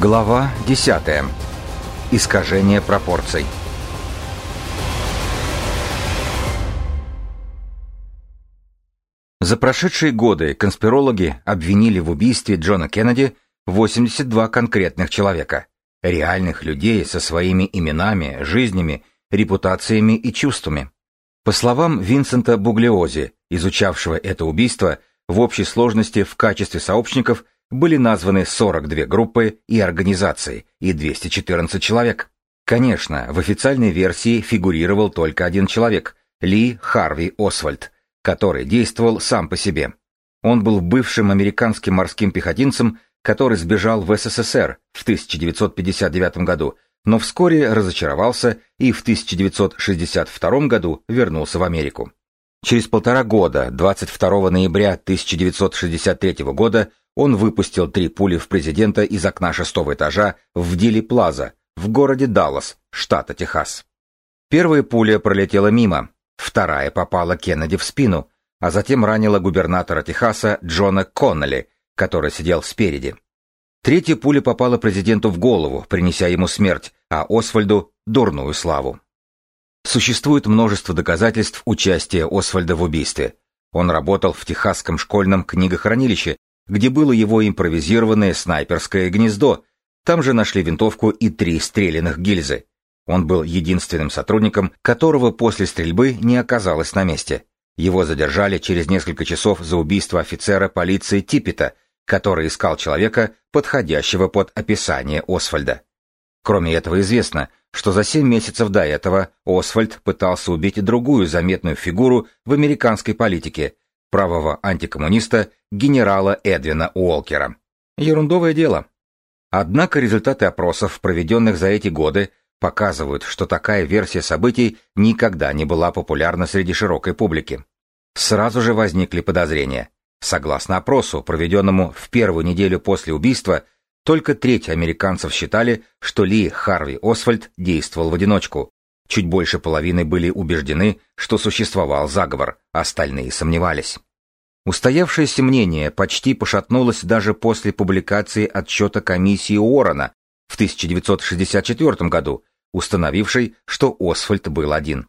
Глава 10. Искажение пропорций. За прошедшие годы конспирологи обвинили в убийстве Джона Кеннеди 82 конкретных человека, реальных людей со своими именами, жизнями, репутациями и чувствами. По словам Винсента Буглиози, изучавшего это убийство, в общей сложности в качестве сообщников – были названы 42 группы и организации и 214 человек. Конечно, в официальной версии фигурировал только один человек – Ли Харви Освальд, который действовал сам по себе. Он был бывшим американским морским пехотинцем, который сбежал в СССР в 1959 году, но вскоре разочаровался и в 1962 году вернулся в Америку. Через полтора года, 22 ноября 1963 года, он выпустил три пули в президента из окна шестого этажа в Дили Плаза, в городе Даллас, штата Техас. Первая пуля пролетела мимо, вторая попала Кеннеди в спину, а затем ранила губернатора Техаса Джона Коннелли, который сидел спереди. Третья пуля попала президенту в голову, принеся ему смерть, а Освальду — дурную славу. Существует множество доказательств участия Освальда в убийстве. Он работал в Техасском школьном книгохранилище где было его импровизированное снайперское гнездо. Там же нашли винтовку и три стрелянных гильзы. Он был единственным сотрудником, которого после стрельбы не оказалось на месте. Его задержали через несколько часов за убийство офицера полиции Типпета, который искал человека, подходящего под описание Освальда. Кроме этого известно, что за семь месяцев до этого Освальд пытался убить другую заметную фигуру в американской политике, правого антикоммуниста генерала Эдвина Уолкера. Ерундовое дело. Однако результаты опросов, проведенных за эти годы, показывают, что такая версия событий никогда не была популярна среди широкой публики. Сразу же возникли подозрения. Согласно опросу, проведенному в первую неделю после убийства, только треть американцев считали, что Ли Харви Освальд действовал в одиночку. Чуть больше половины были убеждены, что существовал заговор, остальные сомневались. Устоявшееся мнение почти пошатнулось даже после публикации отчета комиссии Уоррена в 1964 году, установившей, что Освальд был один.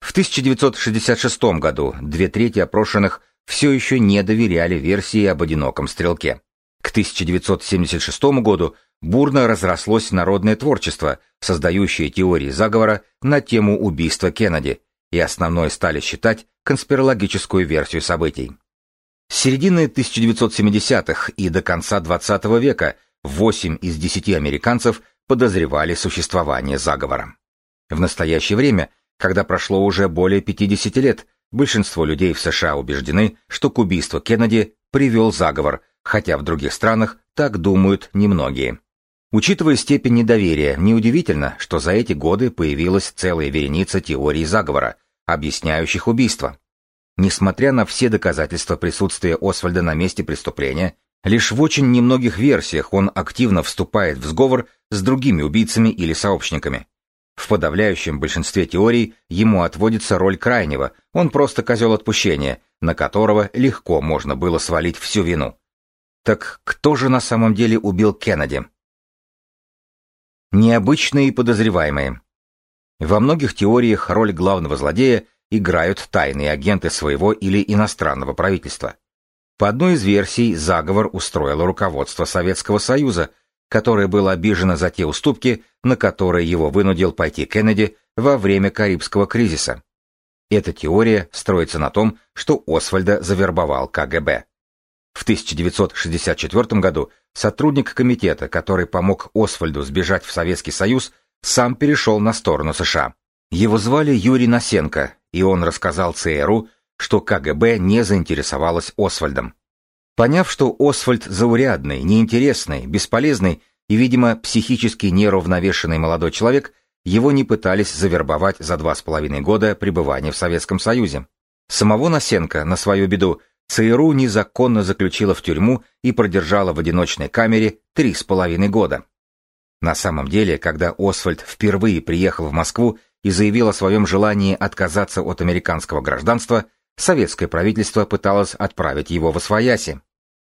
В 1966 году две трети опрошенных все еще не доверяли версии об одиноком стрелке. К 1976 году бурно разрослось народное творчество, создающее теории заговора на тему убийства Кеннеди, и основной стали считать конспирологическую версию событий. С середины 1970-х и до конца XX века 8 из 10 американцев подозревали существование заговора. В настоящее время, когда прошло уже более 50 лет, большинство людей в США убеждены, что к убийству Кеннеди привел заговор, хотя в других странах так думают немногие. Учитывая степень недоверия, неудивительно, что за эти годы появилась целая вереница теорий заговора, объясняющих убийство. Несмотря на все доказательства присутствия Освальда на месте преступления, лишь в очень немногих версиях он активно вступает в сговор с другими убийцами или сообщниками. В подавляющем большинстве теорий ему отводится роль крайнего, он просто козел отпущения, на которого легко можно было свалить всю вину. Так кто же на самом деле убил Кеннеди? Необычные подозреваемые. Во многих теориях роль главного злодея – играют тайные агенты своего или иностранного правительства. По одной из версий, заговор устроило руководство Советского Союза, которое было обижено за те уступки, на которые его вынудил пойти Кеннеди во время Карибского кризиса. Эта теория строится на том, что Освальда завербовал КГБ. В 1964 году сотрудник комитета, который помог Освальду сбежать в Советский Союз, сам перешел на сторону США. Его звали Юрий Насенко, и он рассказал ЦРУ, что КГБ не заинтересовалось Освальдом. Поняв, что Освальд заурядный, неинтересный, бесполезный и, видимо, психически неравновешенный молодой человек, его не пытались завербовать за два с половиной года пребывания в Советском Союзе. Самого Насенко, на свою беду, ЦРУ незаконно заключила в тюрьму и продержала в одиночной камере три с половиной года. На самом деле, когда Освальд впервые приехал в Москву и заявил о своем желании отказаться от американского гражданства, советское правительство пыталось отправить его в Освояси.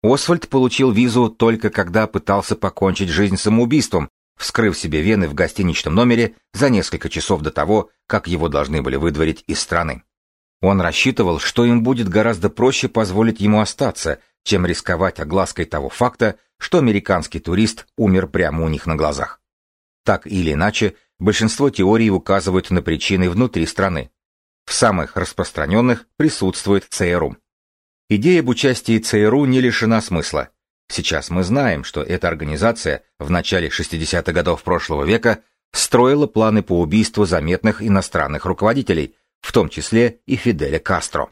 Освальд получил визу только когда пытался покончить жизнь самоубийством, вскрыв себе вены в гостиничном номере за несколько часов до того, как его должны были выдворить из страны. Он рассчитывал, что им будет гораздо проще позволить ему остаться, чем рисковать оглаской того факта, что американский турист умер прямо у них на глазах. Так или иначе, большинство теорий указывают на причины внутри страны. В самых распространенных присутствует ЦРУ. Идея об участии ЦРУ не лишена смысла. Сейчас мы знаем, что эта организация в начале 60-х годов прошлого века строила планы по убийству заметных иностранных руководителей, в том числе и Фиделя Кастро.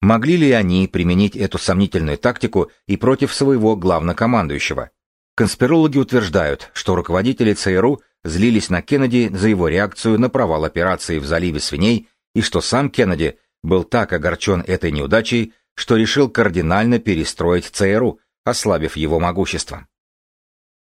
Могли ли они применить эту сомнительную тактику и против своего главнокомандующего? Конспирологи утверждают, что руководители ЦРУ злились на Кеннеди за его реакцию на провал операции в заливе свиней и что сам Кеннеди был так огорчен этой неудачей, что решил кардинально перестроить ЦРУ, ослабив его могущество.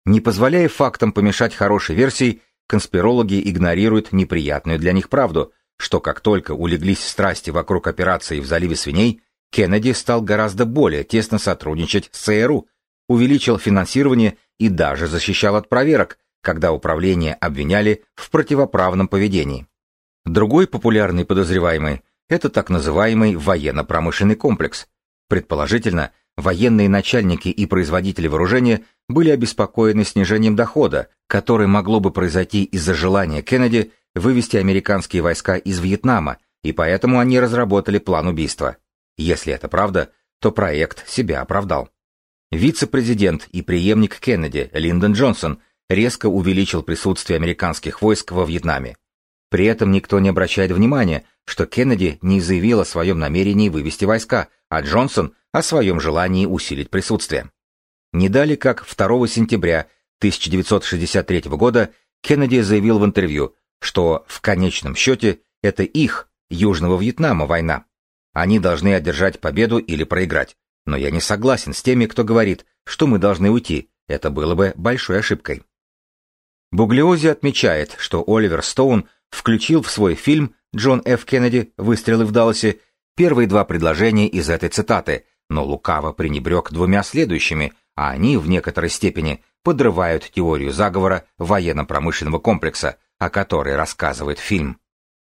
Не позволяя фактам помешать хорошей версии, конспирологи игнорируют неприятную для них правду, что как только улеглись страсти вокруг операции в заливе свиней, Кеннеди стал гораздо более тесно сотрудничать с ЦРУ, увеличил финансирование и даже защищал от проверок, когда управление обвиняли в противоправном поведении. Другой популярный подозреваемый – это так называемый военно-промышленный комплекс. Предположительно, военные начальники и производители вооружения были обеспокоены снижением дохода, которое могло бы произойти из-за желания Кеннеди вывести американские войска из Вьетнама, и поэтому они разработали план убийства. Если это правда, то проект себя оправдал. Вице-президент и преемник Кеннеди Линдон Джонсон резко увеличил присутствие американских войск во Вьетнаме. При этом никто не обращает внимания, что Кеннеди не заявил о своем намерении вывести войска, а Джонсон о своем желании усилить присутствие. Не дали как 2 сентября 1963 года Кеннеди заявил в интервью, что в конечном счете это их, Южного Вьетнама, война. Они должны одержать победу или проиграть. Но я не согласен с теми, кто говорит, что мы должны уйти. Это было бы большой ошибкой. Буглиози отмечает, что Оливер Стоун включил в свой фильм «Джон Ф. Кеннеди. Выстрелы в Далласе» первые два предложения из этой цитаты, но лукаво пренебрег двумя следующими, а они в некоторой степени подрывают теорию заговора военно-промышленного комплекса, о которой рассказывает фильм.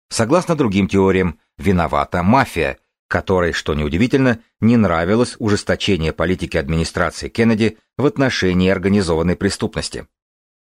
Согласно другим теориям, виновата мафия, которой, что неудивительно, не нравилось ужесточение политики администрации Кеннеди в отношении организованной преступности.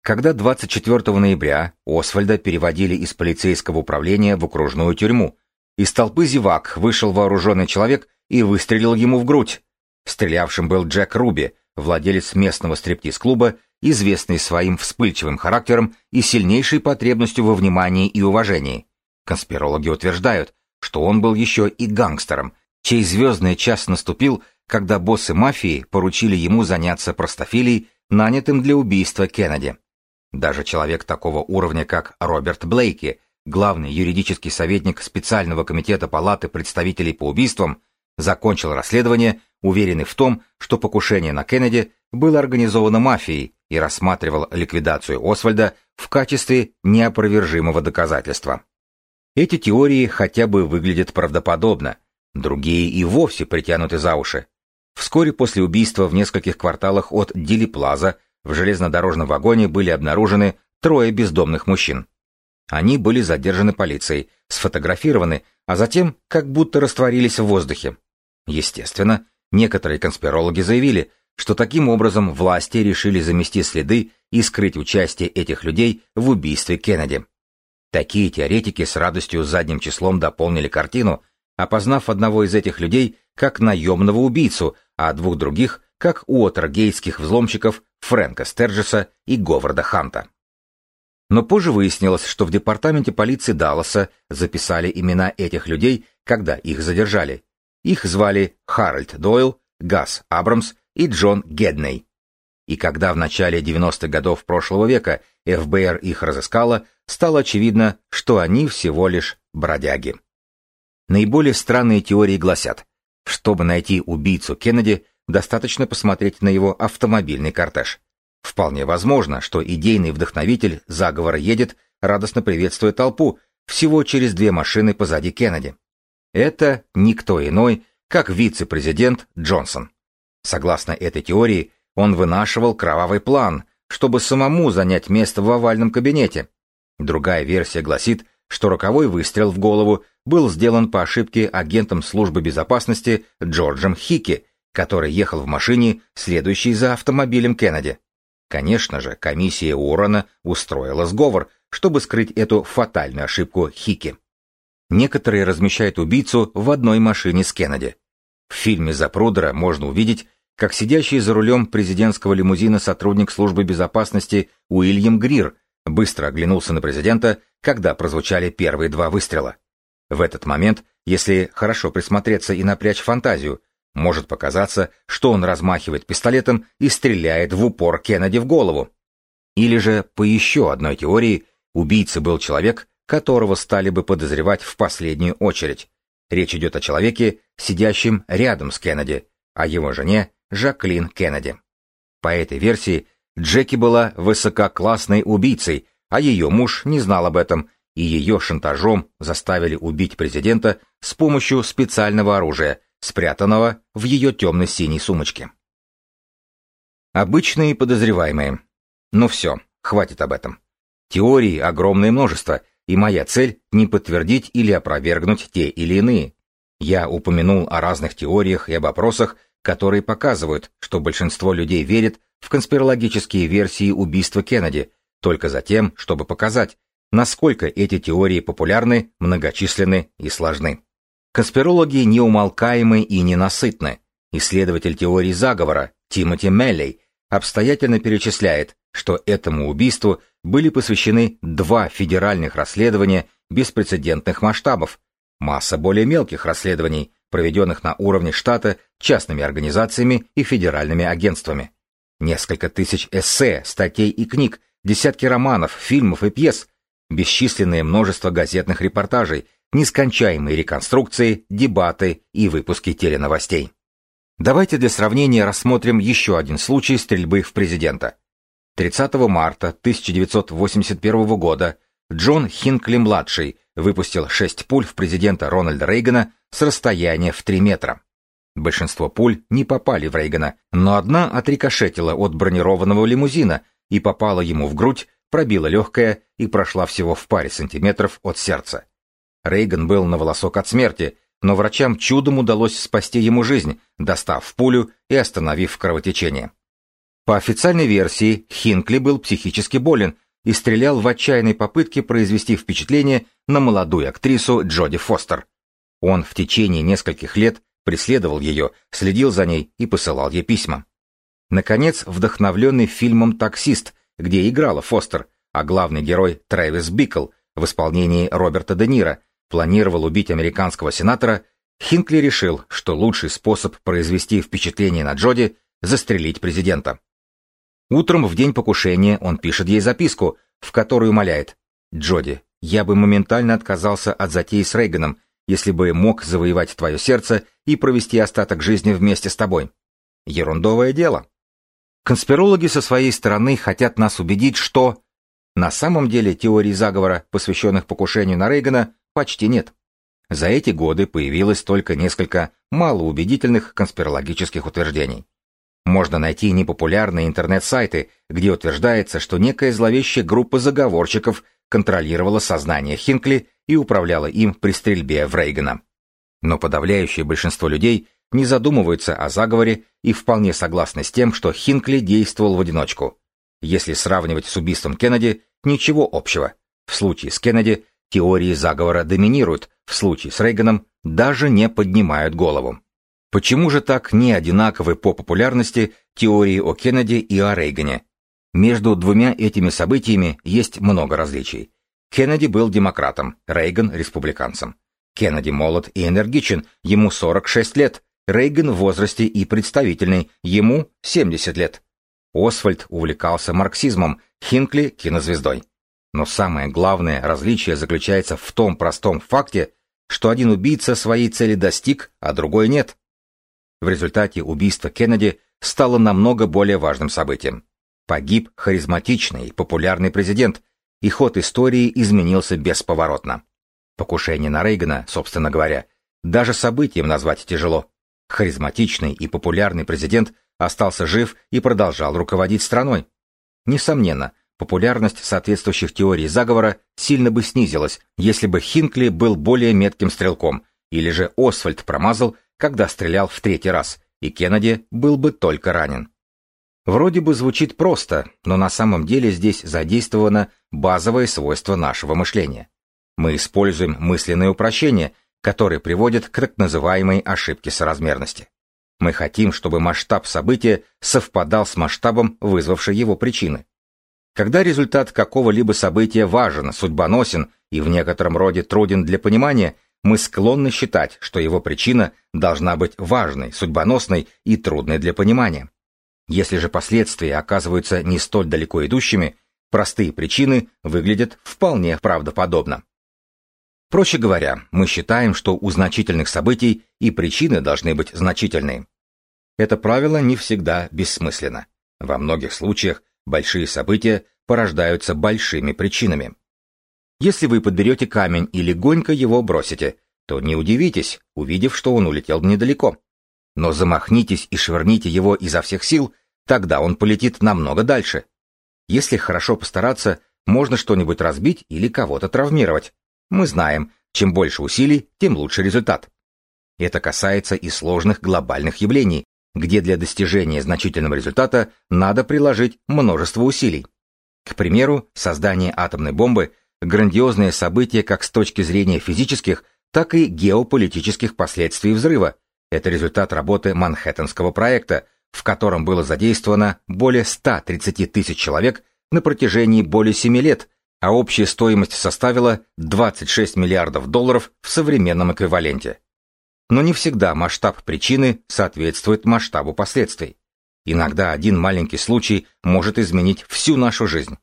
Когда 24 ноября Освальда переводили из полицейского управления в окружную тюрьму, из толпы зевак вышел вооруженный человек и выстрелил ему в грудь. Стрелявшим был Джек Руби, владелец местного стриптиз-клуба, известный своим вспыльчивым характером и сильнейшей потребностью во внимании и уважении. Конспирологи утверждают, что он был еще и гангстером, чей звездный час наступил, когда боссы мафии поручили ему заняться простофилией, нанятым для убийства Кеннеди. Даже человек такого уровня, как Роберт Блейки, главный юридический советник специального комитета Палаты представителей по убийствам, закончил расследование, уверенный в том, что покушение на Кеннеди было организовано мафией и рассматривал ликвидацию Освальда в качестве неопровержимого доказательства. Эти теории хотя бы выглядят правдоподобно, другие и вовсе притянуты за уши. Вскоре после убийства в нескольких кварталах от Дили Плаза в железнодорожном вагоне были обнаружены трое бездомных мужчин. Они были задержаны полицией, сфотографированы, а затем как будто растворились в воздухе. Естественно, некоторые конспирологи заявили, что таким образом власти решили замести следы и скрыть участие этих людей в убийстве Кеннеди. Такие теоретики с радостью задним числом дополнили картину, опознав одного из этих людей как наемного убийцу, а двух других как уотергейтских взломщиков Фрэнка Стерджеса и Говарда Ханта. Но позже выяснилось, что в департаменте полиции Далласа записали имена этих людей, когда их задержали. Их звали Харальд Дойл, Газ Абрамс и Джон Гедней. И когда в начале 90-х годов прошлого века ФБР их разыскало, стало очевидно, что они всего лишь бродяги. Наиболее странные теории гласят, чтобы найти убийцу Кеннеди, достаточно посмотреть на его автомобильный кортеж. Вполне возможно, что идейный вдохновитель заговора едет, радостно приветствуя толпу, всего через две машины позади Кеннеди. Это никто иной, как вице-президент Джонсон. Согласно этой теории, он вынашивал кровавый план, чтобы самому занять место в овальном кабинете. Другая версия гласит, что роковой выстрел в голову был сделан по ошибке агентом службы безопасности Джорджем Хики, который ехал в машине, следующей за автомобилем Кеннеди. Конечно же, комиссия Уоррена устроила сговор, чтобы скрыть эту фатальную ошибку Хики. Некоторые размещают убийцу в одной машине с Кеннеди. В фильме «Запрудера» можно увидеть, как сидящий за рулем президентского лимузина сотрудник службы безопасности Уильям Грир быстро оглянулся на президента, когда прозвучали первые два выстрела. В этот момент, если хорошо присмотреться и напрячь фантазию, может показаться, что он размахивает пистолетом и стреляет в упор Кеннеди в голову. Или же, по еще одной теории, убийца был человек, которого стали бы подозревать в последнюю очередь. Речь идет о человеке, сидящем рядом с Кеннеди, о его жене Жаклин Кеннеди. По этой версии, Джеки была высококлассной убийцей, а ее муж не знал об этом, и ее шантажом заставили убить президента с помощью специального оружия, спрятанного в ее темно-синей сумочке. Обычные подозреваемые. Ну все, хватит об этом. Теорий огромное множество, и моя цель — не подтвердить или опровергнуть те или иные. Я упомянул о разных теориях и об опросах, которые показывают, что большинство людей верит в конспирологические версии убийства Кеннеди, только за тем, чтобы показать, насколько эти теории популярны, многочисленны и сложны. Конспирологи неумолкаемы и ненасытны. Исследователь теории заговора Тимоти Меллей обстоятельно перечисляет, что этому убийству были посвящены два федеральных расследования беспрецедентных масштабов, масса более мелких расследований, проведенных на уровне штата частными организациями и федеральными агентствами. Несколько тысяч эссе, статей и книг, десятки романов, фильмов и пьес, бесчисленное множество газетных репортажей, нескончаемые реконструкции, дебаты и выпуски теленовостей. Давайте для сравнения рассмотрим еще один случай стрельбы в президента. 30 марта 1981 года Джон Хинкли-младший выпустил шесть пуль в президента Рональда Рейгана с расстояния в 3 метра. Большинство пуль не попали в Рейгана, но одна отрикошетила от бронированного лимузина и попала ему в грудь, пробила легкое и прошла всего в паре сантиметров от сердца. Рейган был на волосок от смерти, но врачам чудом удалось спасти ему жизнь, достав пулю и остановив кровотечение. По официальной версии, Хинкли был психически болен и стрелял в отчаянной попытке произвести впечатление на молодую актрису Джоди Фостер. Он в течение нескольких лет преследовал ее, следил за ней и посылал ей письма. Наконец, вдохновленный фильмом «Таксист», где играла Фостер, а главный герой Трэвис Бикл в исполнении Роберта Де Ниро планировал убить американского сенатора, Хинкли решил, что лучший способ произвести впечатление на Джоди – застрелить президента. Утром в день покушения он пишет ей записку, в которой умоляет «Джоди, я бы моментально отказался от затеи с Рейганом, если бы мог завоевать твое сердце и провести остаток жизни вместе с тобой. Ерундовое дело». Конспирологи со своей стороны хотят нас убедить, что... На самом деле теорий заговора, посвященных покушению на Рейгана, почти нет. За эти годы появилось только несколько малоубедительных конспирологических утверждений. Можно найти непопулярные интернет-сайты, где утверждается, что некая зловещая группа заговорщиков контролировала сознание Хинкли и управляла им при стрельбе в Рейгана. Но подавляющее большинство людей не задумываются о заговоре и вполне согласны с тем, что Хинкли действовал в одиночку. Если сравнивать с убийством Кеннеди, ничего общего. В случае с Кеннеди теории заговора доминируют, в случае с Рейганом даже не поднимают голову. Почему же так не одинаковы по популярности теории о Кеннеди и о Рейгане? Между двумя этими событиями есть много различий. Кеннеди был демократом, Рейган – республиканцем. Кеннеди молод и энергичен, ему 46 лет, Рейган в возрасте и представительный, ему 70 лет. Освальд увлекался марксизмом, Хинкли – кинозвездой. Но самое главное различие заключается в том простом факте, что один убийца своей цели достиг, а другой нет. В результате убийство Кеннеди стало намного более важным событием. Погиб харизматичный, популярный президент, и ход истории изменился бесповоротно. Покушение на Рейгана, собственно говоря, даже событием назвать тяжело. Харизматичный и популярный президент остался жив и продолжал руководить страной. Несомненно, популярность соответствующих теорий заговора сильно бы снизилась, если бы Хинкли был более метким стрелком, или же Освальд промазал, когда стрелял в третий раз, и Кеннеди был бы только ранен. Вроде бы звучит просто, но на самом деле здесь задействовано базовое свойство нашего мышления. Мы используем мысленное упрощение, которое приводит к так называемой ошибке соразмерности. Мы хотим, чтобы масштаб события совпадал с масштабом вызвавшей его причины. Когда результат какого-либо события важен, судьбоносен и в некотором роде труден для понимания, мы склонны считать, что его причина должна быть важной, судьбоносной и трудной для понимания. Если же последствия оказываются не столь далеко идущими, простые причины выглядят вполне правдоподобно. Проще говоря, мы считаем, что у значительных событий и причины должны быть значительные. Это правило не всегда бессмысленно. Во многих случаях большие события порождаются большими причинами. Если вы подберете камень и легонько его бросите, то не удивитесь, увидев, что он улетел недалеко. Но замахнитесь и швырните его изо всех сил, тогда он полетит намного дальше. Если хорошо постараться, можно что-нибудь разбить или кого-то травмировать. Мы знаем, чем больше усилий, тем лучше результат. Это касается и сложных глобальных явлений, где для достижения значительного результата надо приложить множество усилий. К примеру, создание атомной бомбы – грандиозное событие как с точки зрения физических, так и геополитических последствий взрыва. Это результат работы Манхэттенского проекта, в котором было задействовано более 130 тысяч человек на протяжении более 7 лет а общая стоимость составила 26 миллиардов долларов в современном эквиваленте. Но не всегда масштаб причины соответствует масштабу последствий. Иногда один маленький случай может изменить всю нашу жизнь.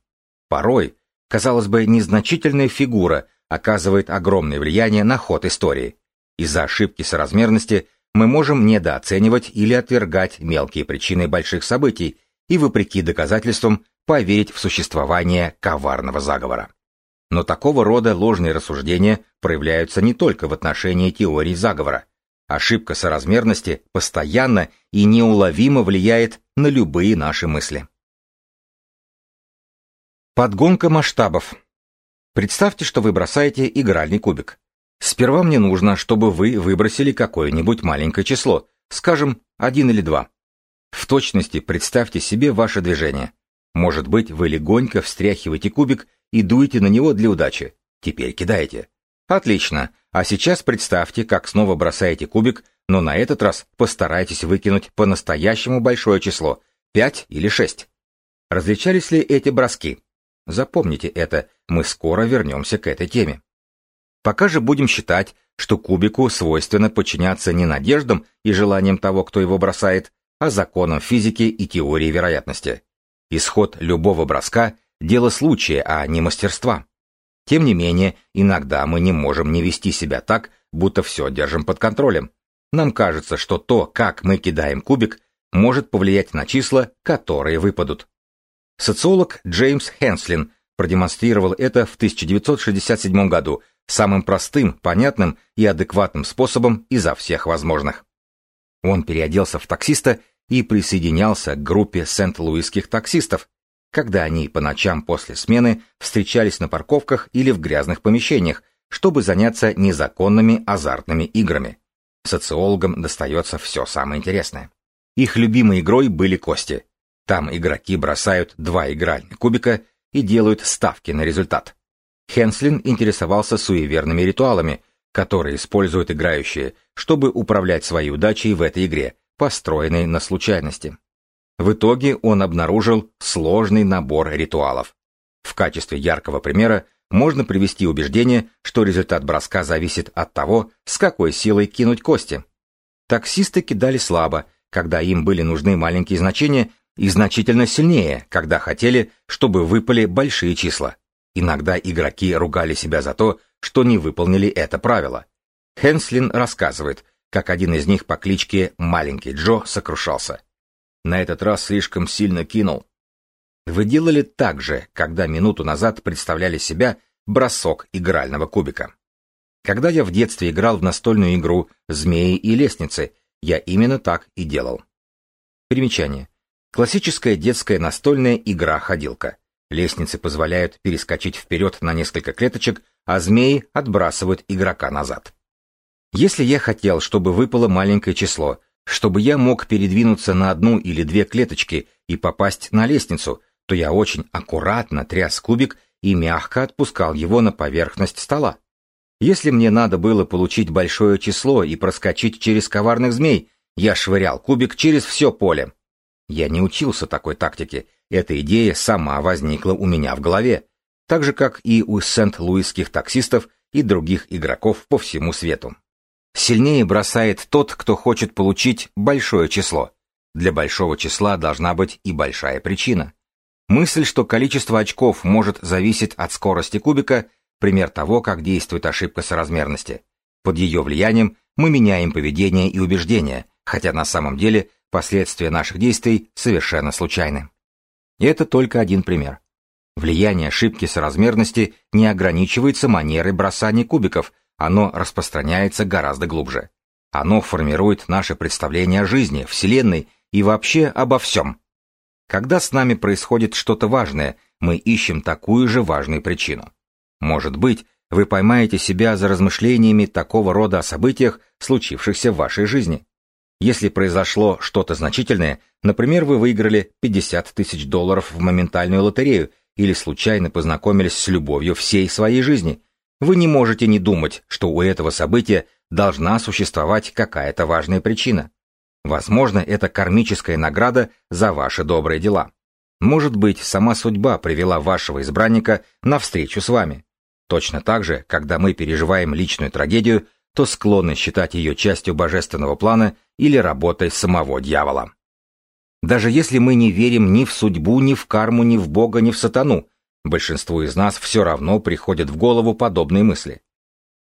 Порой, казалось бы, незначительная фигура оказывает огромное влияние на ход истории. Из-за ошибки соразмерности мы можем недооценивать или отвергать мелкие причины больших событий и, вопреки доказательствам, поверить в существование коварного заговора. Но такого рода ложные рассуждения проявляются не только в отношении теории заговора. Ошибка соразмерности постоянно и неуловимо влияет на любые наши мысли. Подгонка масштабов. Представьте, что вы бросаете игральный кубик. Сперва мне нужно, чтобы вы выбросили какое-нибудь маленькое число, скажем, один или два. В точности представьте себе ваше движение. Может быть, вы легонько встряхиваете кубик и дуете на него для удачи. Теперь кидаете. Отлично. А сейчас представьте, как снова бросаете кубик, но на этот раз постарайтесь выкинуть по-настоящему большое число – 5 или 6. Различались ли эти броски? Запомните это, мы скоро вернемся к этой теме. Пока же будем считать, что кубику свойственно подчиняться не надеждам и желаниям того, кто его бросает, а законам физики и теории вероятности. Исход любого броска – дело случая, а не мастерства. Тем не менее, иногда мы не можем не вести себя так, будто все держим под контролем. Нам кажется, что то, как мы кидаем кубик, может повлиять на числа, которые выпадут. Социолог Джеймс Хенслин продемонстрировал это в 1967 году самым простым, понятным и адекватным способом изо всех возможных. Он переоделся в таксиста и присоединялся к группе сент-луисских таксистов, когда они по ночам после смены встречались на парковках или в грязных помещениях, чтобы заняться незаконными азартными играми. Социологам достается все самое интересное. Их любимой игрой были кости. Там игроки бросают два игральных кубика и делают ставки на результат. Хенслин интересовался суеверными ритуалами, которые используют играющие, чтобы управлять своей удачей в этой игре, построенной на случайности. В итоге он обнаружил сложный набор ритуалов. В качестве яркого примера можно привести убеждение, что результат броска зависит от того, с какой силой кинуть кости. Таксисты кидали слабо, когда им были нужны маленькие значения, и значительно сильнее, когда хотели, чтобы выпали большие числа. Иногда игроки ругали себя за то, что не выполнили это правило. Хенслин рассказывает, как один из них по кличке Маленький Джо сокрушался. На этот раз слишком сильно кинул. Вы делали так же, когда минуту назад представляли себя бросок игрального кубика. Когда я в детстве играл в настольную игру «Змеи и лестницы», Я именно так и делал. Примечание. Классическая детская настольная игра-ходилка. Лестницы позволяют перескочить вперед на несколько клеточек, а змеи отбрасывают игрока назад. Если я хотел, чтобы выпало маленькое число, чтобы я мог передвинуться на одну или две клеточки и попасть на лестницу, то я очень аккуратно тряс кубик и мягко отпускал его на поверхность стола. Если мне надо было получить большое число и проскочить через коварных змей, я швырял кубик через все поле. Я не учился такой тактике, эта идея сама возникла у меня в голове, так же, как и у сент-луисских таксистов и других игроков по всему свету. Сильнее бросает тот, кто хочет получить большое число. Для большого числа должна быть и большая причина. Мысль, что количество очков может зависеть от скорости кубика, пример того, как действует ошибка соразмерности. Под ее влиянием мы меняем поведение и убеждения, хотя на самом деле последствия наших действий совершенно случайны. И это только один пример. Влияние ошибки соразмерности не ограничивается манерой бросания кубиков – оно распространяется гораздо глубже. Оно формирует наше представление о жизни, Вселенной и вообще обо всем. Когда с нами происходит что-то важное, мы ищем такую же важную причину. Может быть, вы поймаете себя за размышлениями такого рода о событиях, случившихся в вашей жизни. Если произошло что-то значительное, например, вы выиграли 50 тысяч долларов в моментальную лотерею или случайно познакомились с любовью всей своей жизни, вы не можете не думать, что у этого события должна существовать какая-то важная причина. Возможно, это кармическая награда за ваши добрые дела. Может быть, сама судьба привела вашего избранника на встречу с вами. Точно так же, когда мы переживаем личную трагедию, то склонны считать ее частью божественного плана или работой самого дьявола. Даже если мы не верим ни в судьбу, ни в карму, ни в Бога, ни в сатану, Большинству из нас все равно приходят в голову подобные мысли.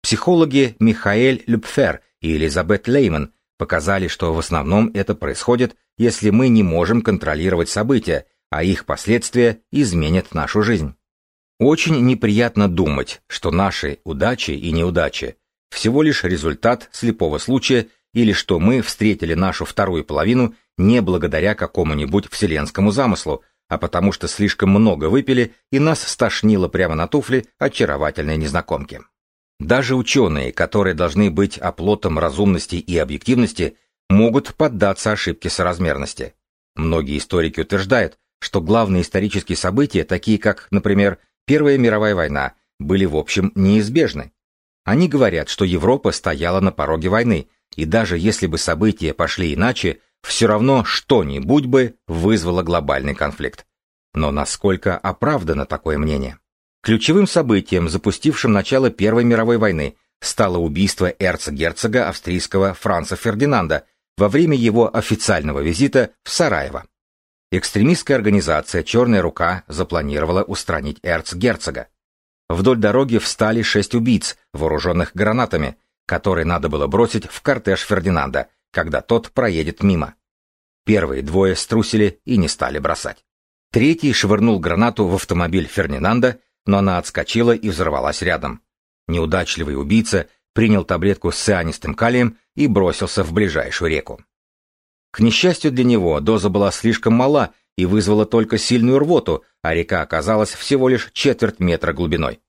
Психологи Михаэль Люпфер и Элизабет Лейман показали, что в основном это происходит, если мы не можем контролировать события, а их последствия изменят нашу жизнь. Очень неприятно думать, что наши удачи и неудачи всего лишь результат слепого случая или что мы встретили нашу вторую половину не благодаря какому-нибудь вселенскому замыслу, а потому что слишком много выпили и нас стошнило прямо на туфли очаровательной незнакомки. Даже ученые, которые должны быть оплотом разумности и объективности, могут поддаться ошибке соразмерности. Многие историки утверждают, что главные исторические события, такие как, например, Первая мировая война, были в общем неизбежны. Они говорят, что Европа стояла на пороге войны, и даже если бы события пошли иначе, все равно что-нибудь бы вызвало глобальный конфликт. Но насколько оправдано такое мнение? Ключевым событием, запустившим начало Первой мировой войны, стало убийство эрцгерцога австрийского Франца Фердинанда во время его официального визита в Сараево. Экстремистская организация «Черная рука» запланировала устранить эрцгерцога. Вдоль дороги встали шесть убийц, вооруженных гранатами, которые надо было бросить в кортеж Фердинанда, когда тот проедет мимо. Первые двое струсили и не стали бросать. Третий швырнул гранату в автомобиль Фердинанда, но она отскочила и взорвалась рядом. Неудачливый убийца принял таблетку с цианистым калием и бросился в ближайшую реку. К несчастью для него, доза была слишком мала и вызвала только сильную рвоту, а река оказалась всего лишь четверть метра глубиной.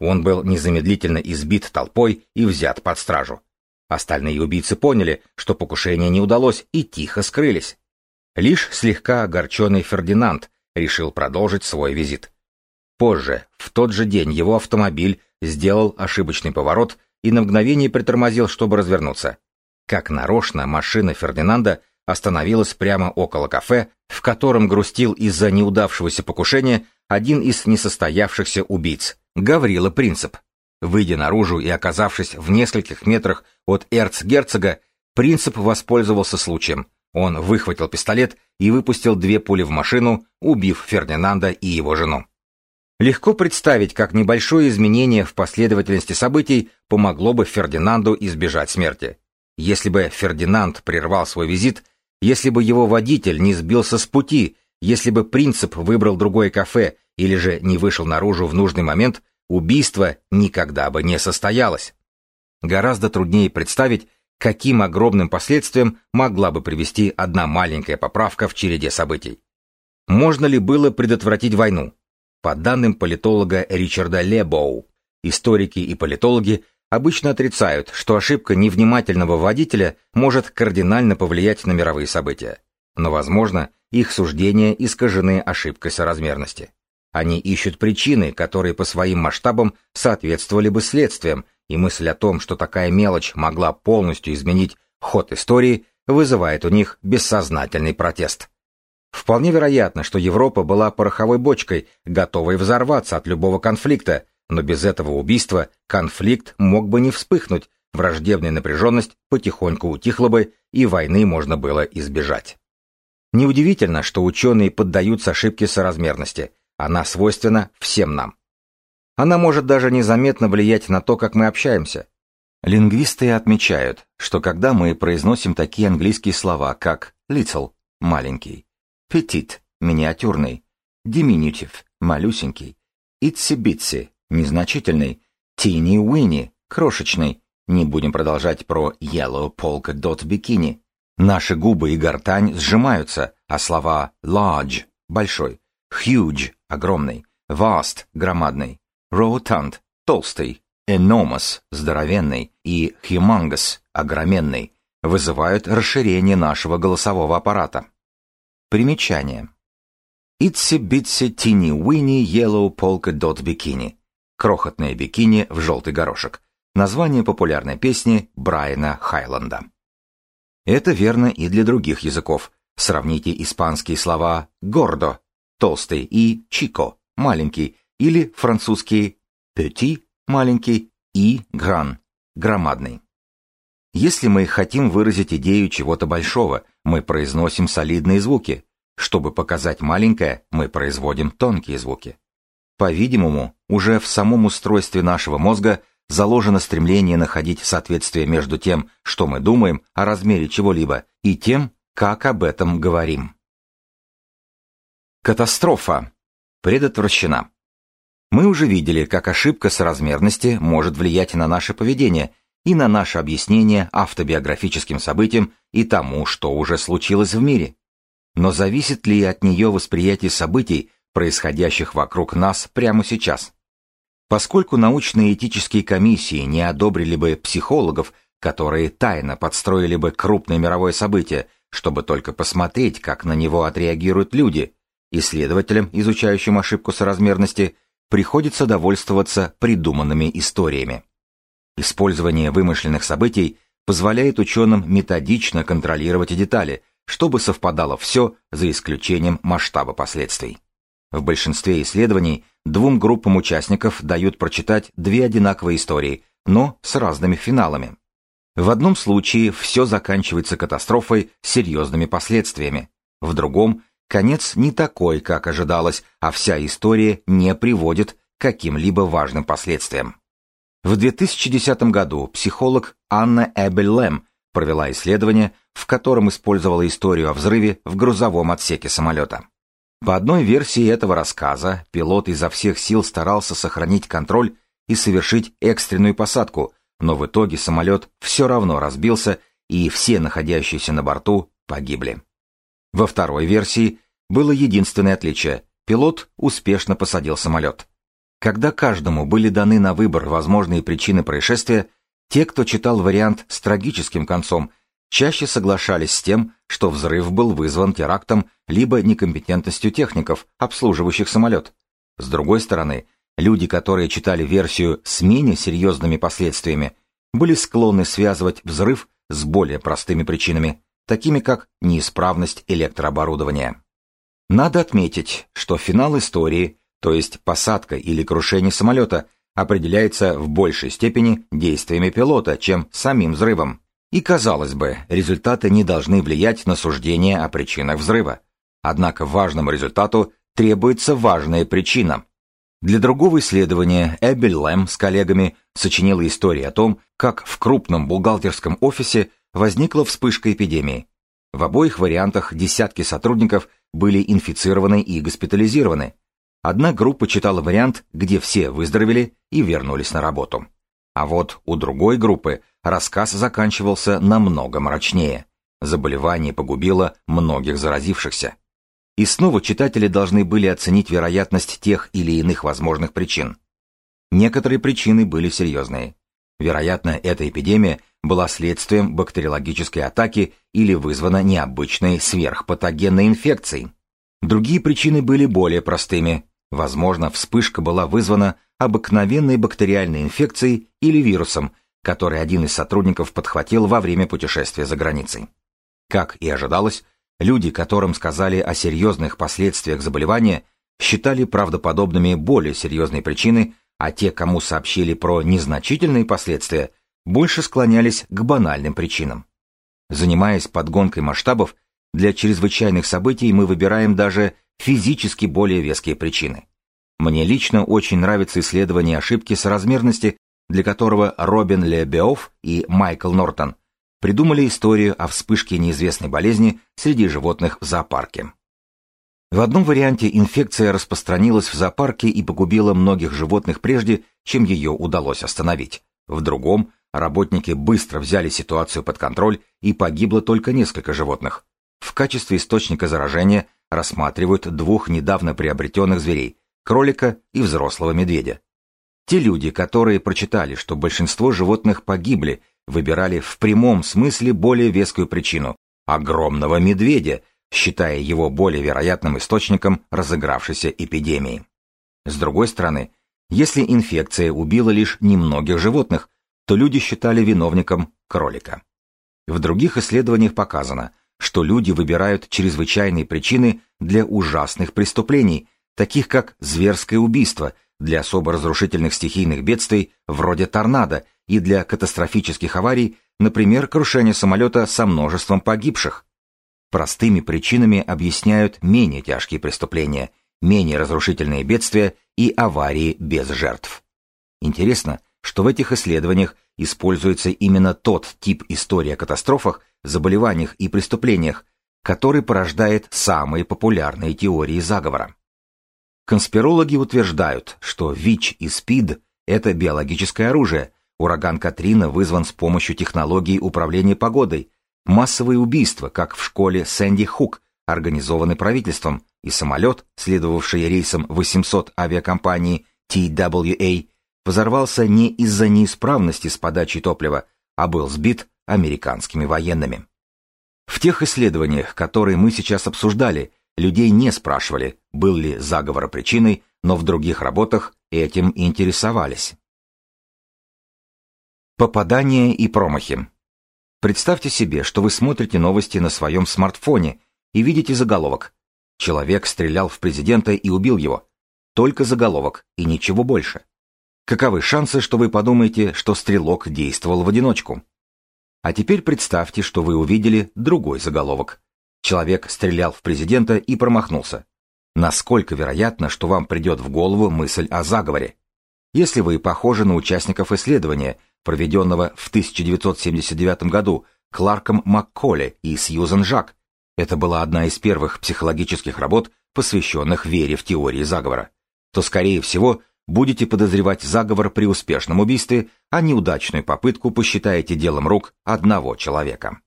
Он был незамедлительно избит толпой и взят под стражу. Остальные убийцы поняли, что покушение не удалось, и тихо скрылись. Лишь слегка огорченный Фердинанд решил продолжить свой визит. Позже, в тот же день, его автомобиль сделал ошибочный поворот и на мгновение притормозил, чтобы развернуться. Как нарочно, машина Фердинанда остановилась прямо около кафе, в котором грустил из-за неудавшегося покушения один из несостоявшихся убийц, Гаврила Принцип. Выйдя наружу и оказавшись в нескольких метрах от эрцгерцога, принцип воспользовался случаем. Он выхватил пистолет и выпустил две пули в машину, убив Фердинанда и его жену. Легко представить, как небольшое изменение в последовательности событий помогло бы Фердинанду избежать смерти. Если бы Фердинанд прервал свой визит, если бы его водитель не сбился с пути, если бы принцип выбрал другое кафе или же не вышел наружу в нужный момент – убийство никогда бы не состоялось. Гораздо труднее представить, каким огромным последствиям могла бы привести одна маленькая поправка в череде событий. Можно ли было предотвратить войну? По данным политолога Ричарда Лебоу, историки и политологи обычно отрицают, что ошибка невнимательного водителя может кардинально повлиять на мировые события. Но, возможно, их суждения искажены ошибкой соразмерности. Они ищут причины, которые по своим масштабам соответствовали бы следствиям, и мысль о том, что такая мелочь могла полностью изменить ход истории, вызывает у них бессознательный протест. Вполне вероятно, что Европа была пороховой бочкой, готовой взорваться от любого конфликта, но без этого убийства конфликт мог бы не вспыхнуть, враждебная напряженность потихоньку утихла бы, и войны можно было избежать. Неудивительно, что ученые поддаются ошибке соразмерности. Она свойственна всем нам. Она может даже незаметно влиять на то, как мы общаемся. Лингвисты отмечают, что когда мы произносим такие английские слова, как little – маленький, petit – миниатюрный, diminutive – малюсенький, itsy-bitsy незначительный, teeny-weeny, крошечный. Не будем продолжать про yellow polka dot bikini. Наши губы и гортань сжимаются, а слова large – большой, huge – огромный, vast – громадный, rotund – толстый, enormous – здоровенный и humongous – огроменный вызывают расширение нашего голосового аппарата. Примечание. Itsy bitsy teeny weeny yellow polka dot bikini «Крохотное бикини в желтый горошек» — название популярной песни Брайана Хайланда. Это верно и для других языков. Сравните испанские слова «гордо» — толстый и «чико» — маленький, или французские «petit» — маленький и «гран» — громадный. Если мы хотим выразить идею чего-то большого, мы произносим солидные звуки. Чтобы показать маленькое, мы производим тонкие звуки. По-видимому, уже в самом устройстве нашего мозга заложено стремление находить соответствие между тем, что мы думаем о размере чего-либо, и тем, как об этом говорим. Катастрофа. Предотвращена. Мы уже видели, как ошибка соразмерности может влиять на наше поведение и на наше объяснение автобиографическим событиям и тому, что уже случилось в мире. Но зависит ли от нее восприятие событий, происходящих вокруг нас прямо сейчас. Поскольку научные этические комиссии не одобрили бы психологов, которые тайно подстроили бы крупное мировое событие, чтобы только посмотреть, как на него отреагируют люди, исследователям, изучающим ошибку соразмерности, приходится довольствоваться придуманными историями. Использование вымышленных событий позволяет ученым методично контролировать детали, чтобы совпадало все за исключением масштаба последствий. В большинстве исследований двум группам участников дают прочитать две одинаковые истории, но с разными финалами. В одном случае все заканчивается катастрофой с серьезными последствиями. В другом – конец не такой, как ожидалось, а вся история не приводит к каким-либо важным последствиям. В 2010 году психолог Анна Эбель Лэм провела исследование, в котором использовала историю о взрыве в грузовом отсеке самолета. По одной версии этого рассказа, пилот изо всех сил старался сохранить контроль и совершить экстренную посадку, но в итоге самолет все равно разбился, и все находящиеся на борту погибли. Во второй версии было единственное отличие – пилот успешно посадил самолет. Когда каждому были даны на выбор возможные причины происшествия, те, кто читал вариант с трагическим концом – чаще соглашались с тем, что взрыв был вызван терактом либо некомпетентностью техников, обслуживающих самолет. С другой стороны, люди, которые читали версию с менее серьезными последствиями, были склонны связывать взрыв с более простыми причинами, такими как неисправность электрооборудования. Надо отметить, что финал истории, то есть посадка или крушение самолета, определяется в большей степени действиями пилота, чем самим взрывом. И, казалось бы, результаты не должны влиять на суждение о причинах взрыва. Однако важному результату требуется важная причина. Для другого исследования Эбель Лэм с коллегами сочинила историю о том, как в крупном бухгалтерском офисе возникла вспышка эпидемии. В обоих вариантах десятки сотрудников были инфицированы и госпитализированы. Одна группа читала вариант, где все выздоровели и вернулись на работу. А вот у другой группы рассказ заканчивался намного мрачнее. Заболевание погубило многих заразившихся. И снова читатели должны были оценить вероятность тех или иных возможных причин. Некоторые причины были серьезные. Вероятно, эта эпидемия была следствием бактериологической атаки или вызвана необычной сверхпатогенной инфекцией. Другие причины были более простыми. Возможно, вспышка была вызвана обыкновенной бактериальной инфекцией или вирусом, который один из сотрудников подхватил во время путешествия за границей. Как и ожидалось, люди, которым сказали о серьезных последствиях заболевания, считали правдоподобными более серьезные причины, а те, кому сообщили про незначительные последствия, больше склонялись к банальным причинам. Занимаясь подгонкой масштабов, для чрезвычайных событий мы выбираем даже физически более веские причины. Мне лично очень нравится исследование ошибки соразмерности, для которого Робин Лебеофф и Майкл Нортон придумали историю о вспышке неизвестной болезни среди животных в зоопарке. В одном варианте инфекция распространилась в зоопарке и погубила многих животных прежде, чем ее удалось остановить. В другом работники быстро взяли ситуацию под контроль и погибло только несколько животных. В качестве источника заражения рассматривают двух недавно приобретенных зверей – кролика и взрослого медведя. Те люди, которые прочитали, что большинство животных погибли, выбирали в прямом смысле более вескую причину – огромного медведя, считая его более вероятным источником разыгравшейся эпидемии. С другой стороны, если инфекция убила лишь немногих животных, то люди считали виновником кролика. В других исследованиях показано – что люди выбирают чрезвычайные причины для ужасных преступлений, таких как зверское убийство, для особо разрушительных стихийных бедствий, вроде торнадо, и для катастрофических аварий, например, крушение самолета со множеством погибших. Простыми причинами объясняют менее тяжкие преступления, менее разрушительные бедствия и аварии без жертв. Интересно, что в этих исследованиях используется именно тот тип истории о катастрофах, заболеваниях и преступлениях, который порождает самые популярные теории заговора. Конспирологи утверждают, что ВИЧ и СПИД – это биологическое оружие, ураган Катрина вызван с помощью технологий управления погодой, массовые убийства, как в школе Сэнди Хук, организованы правительством, и самолет, следовавший рейсом 800 авиакомпании TWA, взорвался не из-за неисправности с подачей топлива, а был сбит американскими военными. В тех исследованиях, которые мы сейчас обсуждали, людей не спрашивали, был ли заговор причиной, но в других работах этим интересовались. Попадания и промахи. Представьте себе, что вы смотрите новости на своем смартфоне и видите заголовок «Человек стрелял в президента и убил его». Только заголовок и ничего больше. Каковы шансы, что вы подумаете, что стрелок действовал в одиночку? А теперь представьте, что вы увидели другой заголовок. Человек стрелял в президента и промахнулся. Насколько вероятно, что вам придет в голову мысль о заговоре? Если вы похожи на участников исследования, проведенного в 1979 году Кларком Макколе и Сьюзен Жак, это была одна из первых психологических работ, посвященных вере в теории заговора, то, скорее всего, будете подозревать заговор при успешном убийстве, а неудачную попытку посчитаете делом рук одного человека.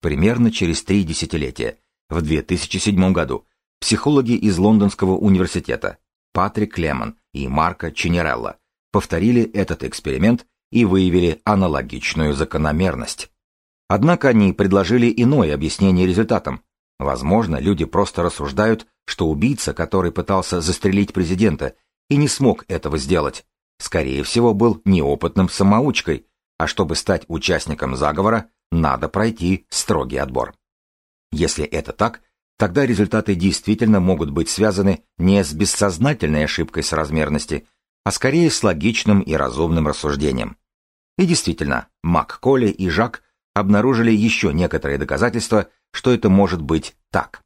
Примерно через три десятилетия, в 2007 году, психологи из Лондонского университета Патрик Лемон и Марко Чинерелло повторили этот эксперимент и выявили аналогичную закономерность. Однако они предложили иное объяснение результатам. Возможно, люди просто рассуждают, что убийца, который пытался застрелить президента и не смог этого сделать. Скорее всего, был неопытным самоучкой, а чтобы стать участником заговора, надо пройти строгий отбор. Если это так, тогда результаты действительно могут быть связаны не с бессознательной ошибкой соразмерности, а скорее с логичным и разумным рассуждением. И действительно, Мак Коли и Жак обнаружили еще некоторые доказательства, что это может быть так.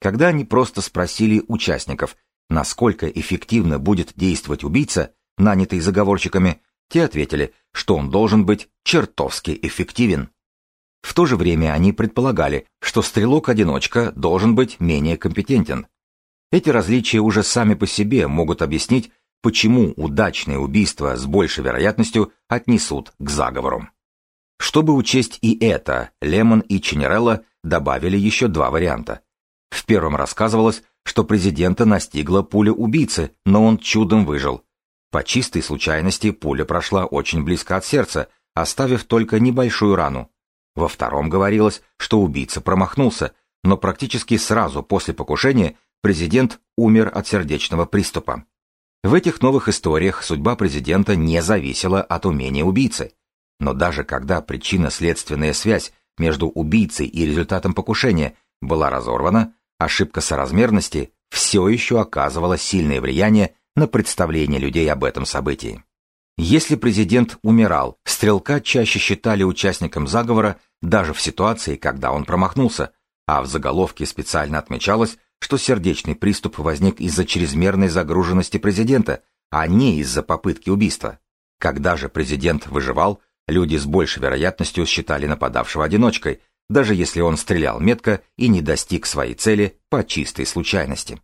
Когда они просто спросили участников – насколько эффективно будет действовать убийца, нанятый заговорщиками, те ответили, что он должен быть чертовски эффективен. В то же время они предполагали, что стрелок-одиночка должен быть менее компетентен. Эти различия уже сами по себе могут объяснить, почему удачные убийства с большей вероятностью отнесут к заговору. Чтобы учесть и это, Лемон и Чинерелло добавили еще два варианта. В первом рассказывалось, что президента настигла пуля убийцы, но он чудом выжил. По чистой случайности пуля прошла очень близко от сердца, оставив только небольшую рану. Во втором говорилось, что убийца промахнулся, но практически сразу после покушения президент умер от сердечного приступа. В этих новых историях судьба президента не зависела от умения убийцы. Но даже когда причинно-следственная связь между убийцей и результатом покушения была разорвана, ошибка соразмерности все еще оказывала сильное влияние на представление людей об этом событии. Если президент умирал, стрелка чаще считали участником заговора даже в ситуации, когда он промахнулся, а в заголовке специально отмечалось, что сердечный приступ возник из-за чрезмерной загруженности президента, а не из-за попытки убийства. Когда же президент выживал, люди с большей вероятностью считали нападавшего одиночкой, даже если он стрелял метко и не достиг своей цели по чистой случайности.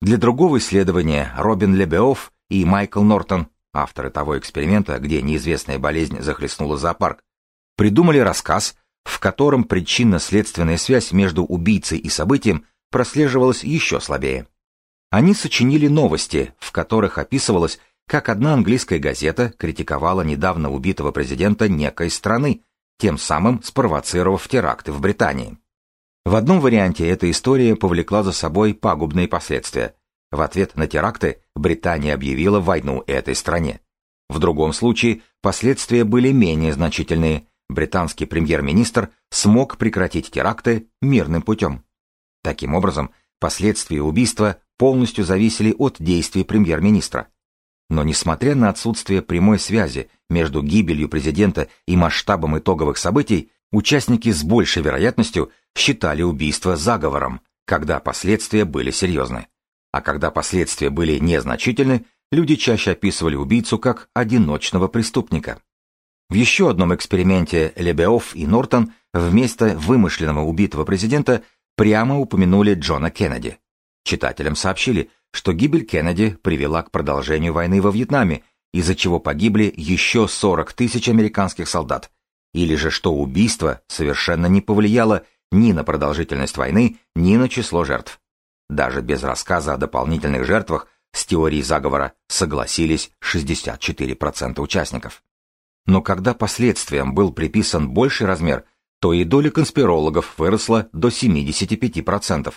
Для другого исследования Робин Лебеофф и Майкл Нортон, авторы того эксперимента, где неизвестная болезнь захлестнула зоопарк, придумали рассказ, в котором причинно-следственная связь между убийцей и событием прослеживалась еще слабее. Они сочинили новости, в которых описывалось, как одна английская газета критиковала недавно убитого президента некой страны, тем самым спровоцировав теракты в Британии. В одном варианте эта история повлекла за собой пагубные последствия. В ответ на теракты Британия объявила войну этой стране. В другом случае последствия были менее значительные. Британский премьер-министр смог прекратить теракты мирным путем. Таким образом, последствия убийства полностью зависели от действий премьер-министра. Но несмотря на отсутствие прямой связи между гибелью президента и масштабом итоговых событий, участники с большей вероятностью считали убийство заговором, когда последствия были серьезны. А когда последствия были незначительны, люди чаще описывали убийцу как одиночного преступника. В еще одном эксперименте Лебеофф и Нортон вместо вымышленного убитого президента прямо упомянули Джона Кеннеди. Читателям сообщили, что гибель Кеннеди привела к продолжению войны во Вьетнаме, из-за чего погибли еще 40 тысяч американских солдат, или же что убийство совершенно не повлияло ни на продолжительность войны, ни на число жертв. Даже без рассказа о дополнительных жертвах с теорией заговора согласились 64% участников. Но когда последствиям был приписан больший размер, то и доля конспирологов выросла до 75%.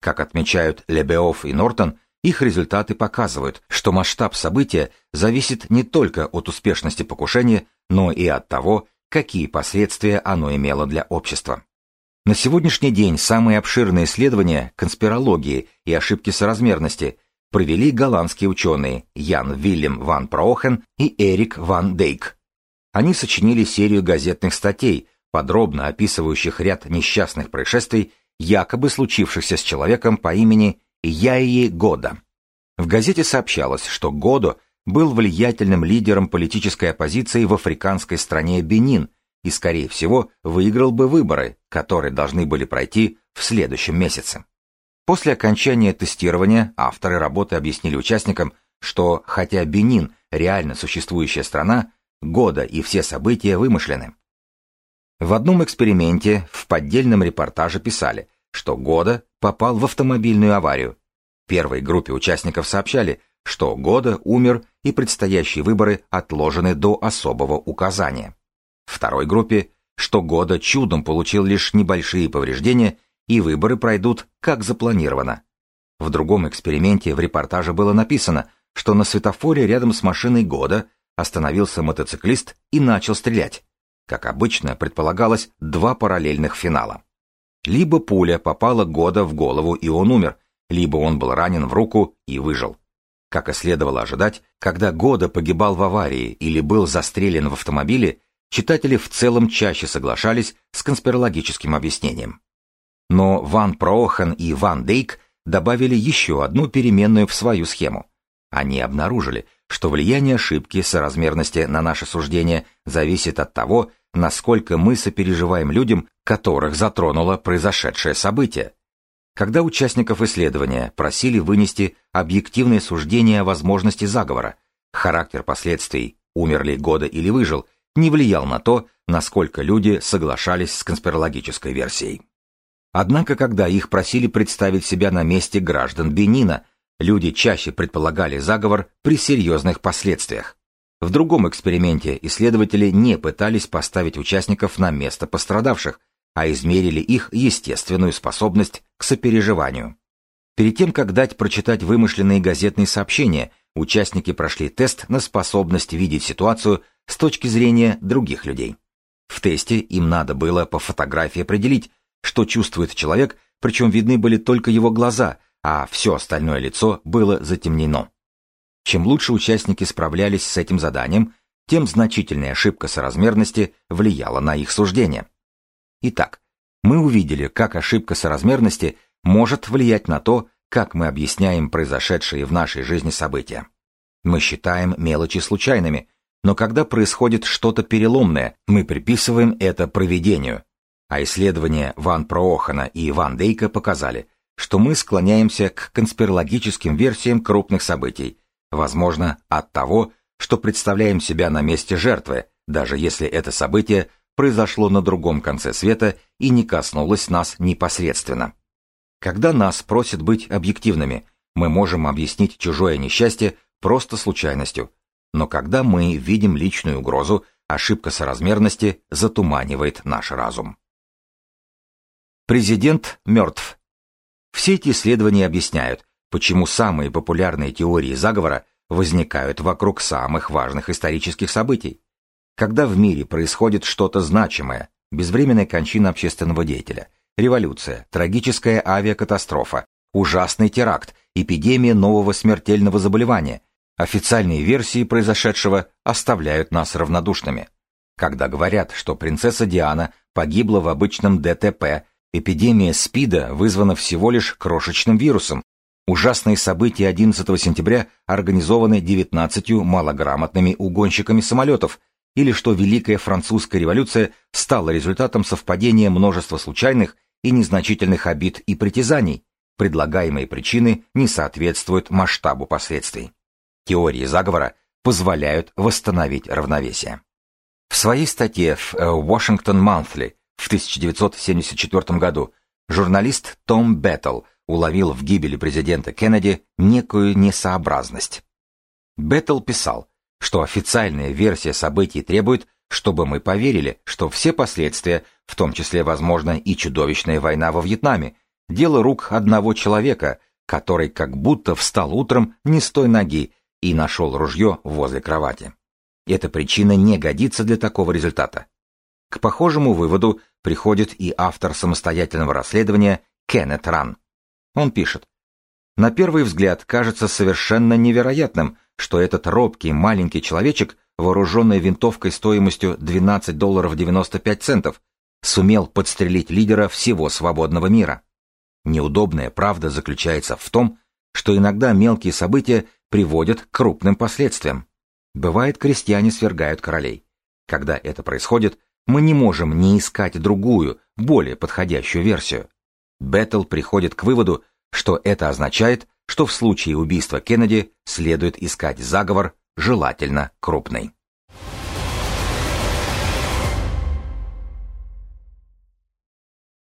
Как отмечают Лебеофф и Нортон, их результаты показывают, что масштаб события зависит не только от успешности покушения, но и от того, какие последствия оно имело для общества. На сегодняшний день самые обширные исследования конспирологии и ошибки соразмерности провели голландские ученые Ян Вильям ван Проохен и Эрик ван Дейк. Они сочинили серию газетных статей, подробно описывающих ряд несчастных происшествий, якобы случившихся с человеком по имени Яи Года. В газете сообщалось, что Годо был влиятельным лидером политической оппозиции в африканской стране Бенин и, скорее всего, выиграл бы выборы, которые должны были пройти в следующем месяце. После окончания тестирования авторы работы объяснили участникам, что хотя Бенин реально существующая страна, года и все события вымышлены. В одном эксперименте в поддельном репортаже писали, что Года попал в автомобильную аварию. Первой группе участников сообщали, что Года умер и предстоящие выборы отложены до особого указания. Второй группе, что Года чудом получил лишь небольшие повреждения и выборы пройдут как запланировано. В другом эксперименте в репортаже было написано, что на светофоре рядом с машиной Года остановился мотоциклист и начал стрелять. Как обычно, предполагалось два параллельных финала. Либо пуля попала Года в голову и он умер, либо он был ранен в руку и выжил. Как и следовало ожидать, когда Года погибал в аварии или был застрелен в автомобиле, читатели в целом чаще соглашались с конспирологическим объяснением. Но Ван Проохен и Ван Дейк добавили еще одну переменную в свою схему. Они обнаружили, что влияние ошибки соразмерности на наше суждение зависит от того, насколько мы сопереживаем людям, которых затронуло произошедшее событие. Когда участников исследования просили вынести объективное суждение о возможности заговора, характер последствий, умер ли года или выжил, не влиял на то, насколько люди соглашались с конспирологической версией. Однако, когда их просили представить себя на месте граждан Бенина, люди чаще предполагали заговор при серьезных последствиях. В другом эксперименте исследователи не пытались поставить участников на место пострадавших, а измерили их естественную способность к сопереживанию. Перед тем, как дать прочитать вымышленные газетные сообщения, участники прошли тест на способность видеть ситуацию с точки зрения других людей. В тесте им надо было по фотографии определить, что чувствует человек, причем видны были только его глаза, а все остальное лицо было затемнено. Чем лучше участники справлялись с этим заданием, тем значительная ошибка соразмерности влияла на их суждение. Итак, мы увидели, как ошибка соразмерности может влиять на то, как мы объясняем произошедшие в нашей жизни события. Мы считаем мелочи случайными, но когда происходит что-то переломное, мы приписываем это проведению. А исследования Ван Проохана и Ван Дейка показали, что мы склоняемся к конспирологическим версиям крупных событий, возможно, от того, что представляем себя на месте жертвы, даже если это событие произошло на другом конце света и не коснулось нас непосредственно. Когда нас просят быть объективными, мы можем объяснить чужое несчастье просто случайностью, но когда мы видим личную угрозу, ошибка соразмерности затуманивает наш разум. Президент мертв. Все эти исследования объясняют, почему самые популярные теории заговора возникают вокруг самых важных исторических событий. Когда в мире происходит что-то значимое, безвременная кончина общественного деятеля, революция, трагическая авиакатастрофа, ужасный теракт, эпидемия нового смертельного заболевания, Официальные версии произошедшего оставляют нас равнодушными. Когда говорят, что принцесса Диана погибла в обычном ДТП, эпидемия СПИДа вызвана всего лишь крошечным вирусом, ужасные события 11 сентября организованы 19 малограмотными угонщиками самолетов, или что Великая Французская революция стала результатом совпадения множества случайных и незначительных обид и притязаний, предлагаемые причины не соответствуют масштабу последствий. Теории заговора позволяют восстановить равновесие. В своей статье в э, Washington Monthly в 1974 году журналист Том Беттл уловил в гибели президента Кеннеди некую несообразность. Беттл писал, что официальная версия событий требует, чтобы мы поверили, что все последствия, в том числе, возможно, и чудовищная война во Вьетнаме, дело рук одного человека, который как будто встал утром не с той ноги и нашел ружье возле кровати. Эта причина не годится для такого результата. К похожему выводу приходит и автор самостоятельного расследования Кеннет Ран. Он пишет, «На первый взгляд кажется совершенно невероятным, что этот робкий маленький человечек, вооруженный винтовкой стоимостью 12 долларов 95 центов, сумел подстрелить лидера всего свободного мира. Неудобная правда заключается в том, что иногда мелкие события приводят к крупным последствиям. Бывает, крестьяне свергают королей. Когда это происходит, мы не можем не искать другую, более подходящую версию. Беттл приходит к выводу, что это означает, что в случае убийства Кеннеди следует искать заговор, желательно крупный.